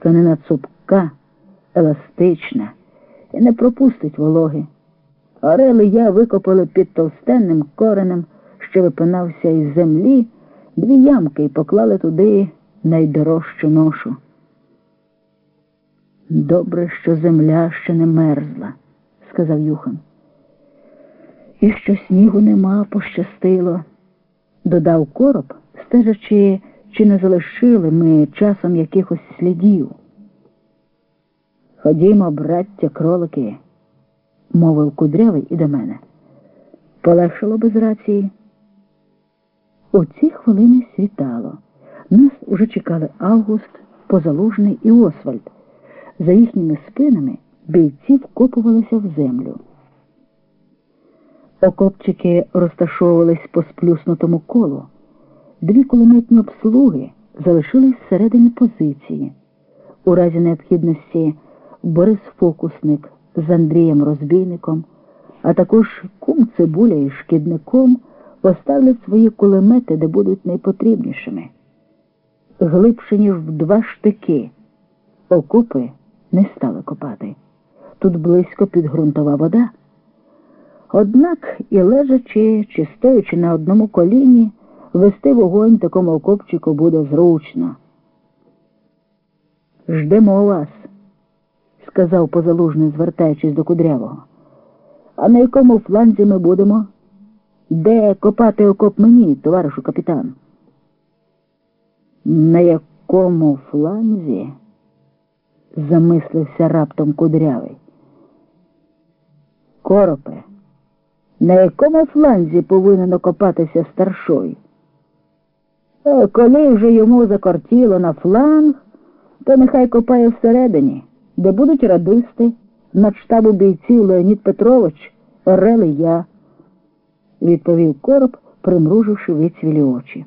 Тканина цупка, еластична і не пропустить вологи. Орели я викопали під товстенним коренем, що випинався із землі, дві ямки і поклали туди найдорожчу ношу. Добре, що земля ще не мерзла, сказав Юхан. І що снігу нема, пощастило, додав короб, стежачи, чи не залишили ми часом якихось слідів. Ходімо, браття, кролики, мовив кудрявий і до мене. Полегшало без рації. У ці хвилини світало. Нас уже чекали Август, Позалужний і Освальд. За їхніми спинами бійці вкопувалися в землю. Окопчики розташовувались по сплюснутому колу. Дві кулеметні обслуги залишились всередині позиції. У разі необхідності Борис Фокусник з Андрієм Розбійником, а також кум Цибуля і шкідником поставлять свої кулемети, де будуть найпотрібнішими. Глибше, ніж в два штики, окопи не стали копати. Тут близько підґрунтова вода. Однак і лежачи чи стоячи на одному коліні, вести вогонь такому окопчику буде зручно. Ждемо вас, сказав позалужний, звертаючись до кудрявого. А на якому фланзі ми будемо? Де копати окоп мені, товаришу капітан? На якому фланзі? замислився раптом кудрявий. Коропе, на якому фланзі повинен окопатися старшой? Коли вже йому закортіло на фланг, то нехай копає всередині, де будуть радисти, над штабу бійців Леонід Петрович, Орел і я, відповів короб, примруживши вицвілі очі.